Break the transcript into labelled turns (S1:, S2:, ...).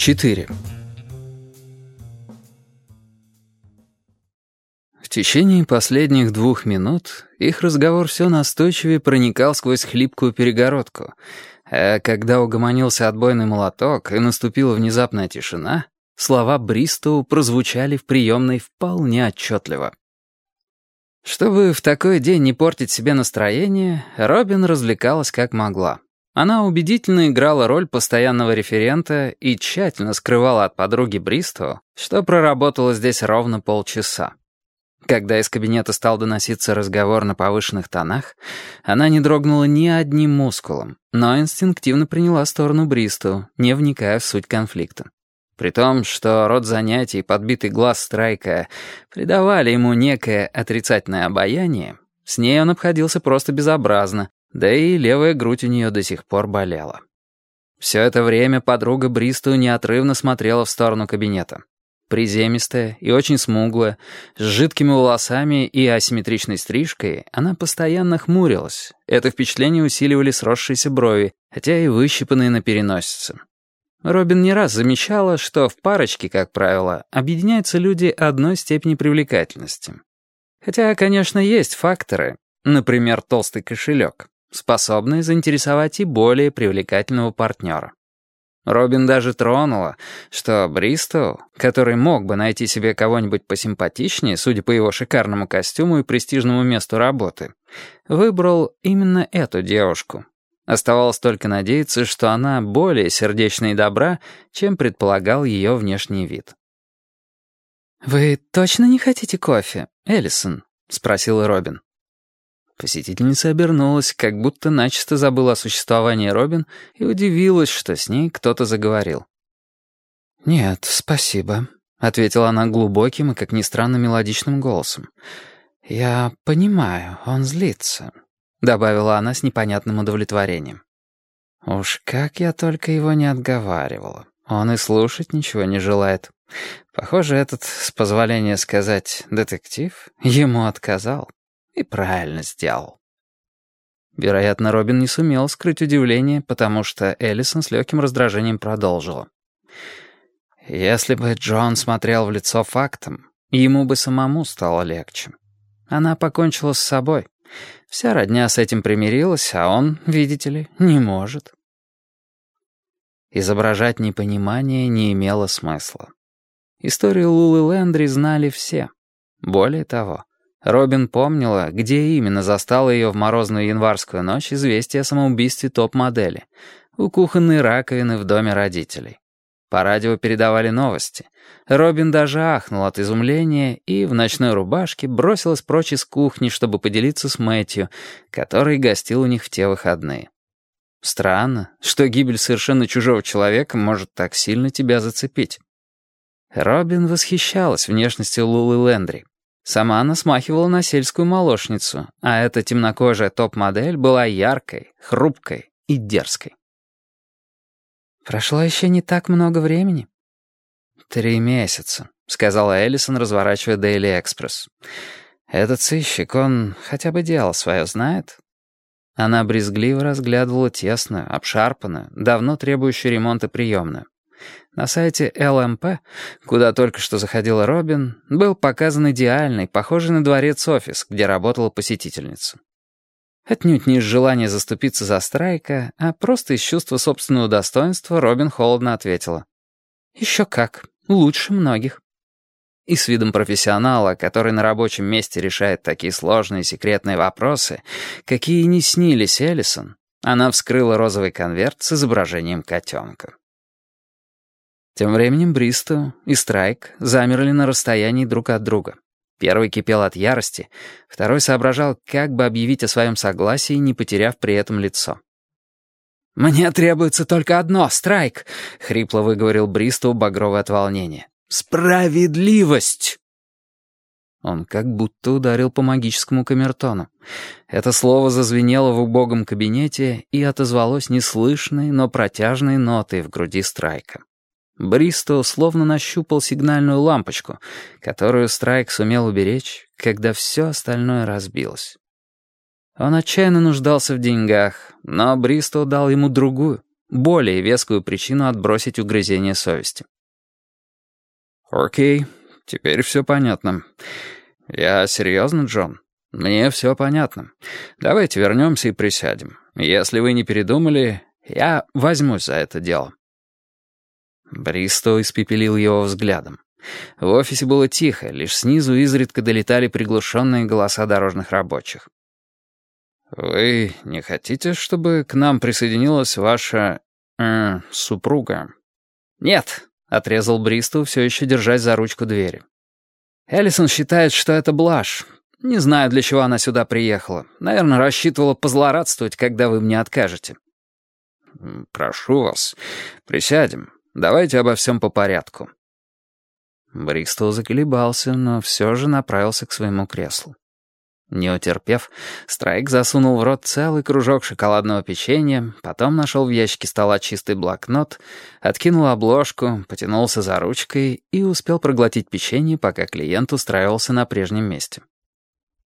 S1: 4. В течение последних двух минут их разговор все настойчивее проникал сквозь хлипкую перегородку, а когда угомонился отбойный молоток и наступила внезапная тишина, слова Бристоу прозвучали в приемной вполне отчетливо. Чтобы в такой день не портить себе настроение, Робин развлекалась как могла. Она убедительно играла роль постоянного референта и тщательно скрывала от подруги Бристоу, что проработала здесь ровно полчаса. Когда из кабинета стал доноситься разговор на повышенных тонах, она не дрогнула ни одним мускулом, но инстинктивно приняла сторону Бристоу, не вникая в суть конфликта. При том, что род занятий и подбитый глаз Страйка придавали ему некое отрицательное обаяние, с ней он обходился просто безобразно, да и левая грудь у нее до сих пор болела. Все это время подруга Бристу неотрывно смотрела в сторону кабинета. Приземистая и очень смуглая, с жидкими волосами и асимметричной стрижкой, она постоянно хмурилась. Это впечатление усиливали сросшиеся брови, хотя и выщипанные на переносице. Робин не раз замечала, что в парочке, как правило, объединяются люди одной степени привлекательности. Хотя, конечно, есть факторы, например, толстый кошелек, способные заинтересовать и более привлекательного партнера. Робин даже тронула, что Бристоу, который мог бы найти себе кого-нибудь посимпатичнее, судя по его шикарному костюму и престижному месту работы, выбрал именно эту девушку, Оставалось только надеяться, что она более сердечна и добра, чем предполагал ее внешний вид. «Вы точно не хотите кофе, Эллисон?» — спросил Робин. Посетительница обернулась, как будто начисто забыла о существовании Робин и удивилась, что с ней кто-то заговорил. «Нет, спасибо», — ответила она глубоким и, как ни странно, мелодичным голосом. «Я понимаю, он злится. — добавила она с непонятным удовлетворением. «Уж как я только его не отговаривала. Он и слушать ничего не желает. Похоже, этот, с позволения сказать, детектив ему отказал. И правильно сделал». Вероятно, Робин не сумел скрыть удивление, потому что Эллисон с легким раздражением продолжила. «Если бы Джон смотрел в лицо фактом, ему бы самому стало легче. Она покончила с собой». Вся родня с этим примирилась, а он, видите ли, не может. Изображать непонимание не имело смысла. Историю Лулы Лэндри знали все. Более того, Робин помнила, где именно застала ее в морозную январскую ночь известие о самоубийстве топ-модели, у кухонной раковины в доме родителей. По радио передавали новости. Робин даже ахнул от изумления и в ночной рубашке бросилась прочь из кухни, чтобы поделиться с Мэтью, который гостил у них в те выходные. Странно, что гибель совершенно чужого человека может так сильно тебя зацепить. Робин восхищалась внешностью Лулы Лендри. Сама она смахивала на сельскую молочницу, а эта темнокожая топ-модель была яркой, хрупкой и дерзкой. «Прошло еще не так много времени». «Три месяца», — сказала Эллисон, разворачивая Дейли Экспресс. «Этот сыщик, он хотя бы дело свое знает?» Она брезгливо разглядывала тесную, обшарпанную, давно требующую ремонта приемную. На сайте ЛМП, куда только что заходила Робин, был показан идеальный, похожий на дворец-офис, где работала посетительница. Отнюдь не из желания заступиться за Страйка, а просто из чувства собственного достоинства Робин холодно ответила. «Еще как. Лучше многих». И с видом профессионала, который на рабочем месте решает такие сложные секретные вопросы, какие не снились Эллисон, она вскрыла розовый конверт с изображением котенка. Тем временем Бристу и Страйк замерли на расстоянии друг от друга. Первый кипел от ярости, второй соображал, как бы объявить о своем согласии, не потеряв при этом лицо. «Мне требуется только одно, Страйк!» — хрипло выговорил Бристоу, багровый от волнения. «Справедливость!» Он как будто ударил по магическому камертону. Это слово зазвенело в убогом кабинете и отозвалось неслышной, но протяжной нотой в груди Страйка. Бристо словно нащупал сигнальную лампочку, которую Страйк сумел уберечь, когда все остальное разбилось. Он отчаянно нуждался в деньгах, но Бристо дал ему другую, более вескую причину отбросить угрызение совести. «Окей, теперь все понятно. Я серьезно, Джон? Мне все понятно. Давайте вернемся и присядем. Если вы не передумали, я возьмусь за это дело». Бристо испепелил его взглядом. В офисе было тихо, лишь снизу изредка долетали приглушенные голоса дорожных рабочих. «Вы не хотите, чтобы к нам присоединилась ваша... Э, супруга?» «Нет», — отрезал Бристу, все еще держась за ручку двери. «Эллисон считает, что это блажь. Не знаю, для чего она сюда приехала. Наверное, рассчитывала позлорадствовать, когда вы мне откажете». «Прошу вас, присядем. Давайте обо всем по порядку». Бристол заколебался, но все же направился к своему креслу. Не утерпев, Страйк засунул в рот целый кружок шоколадного печенья, потом нашел в ящике стола чистый блокнот, откинул обложку, потянулся за ручкой и успел проглотить печенье, пока клиент устраивался на прежнем месте.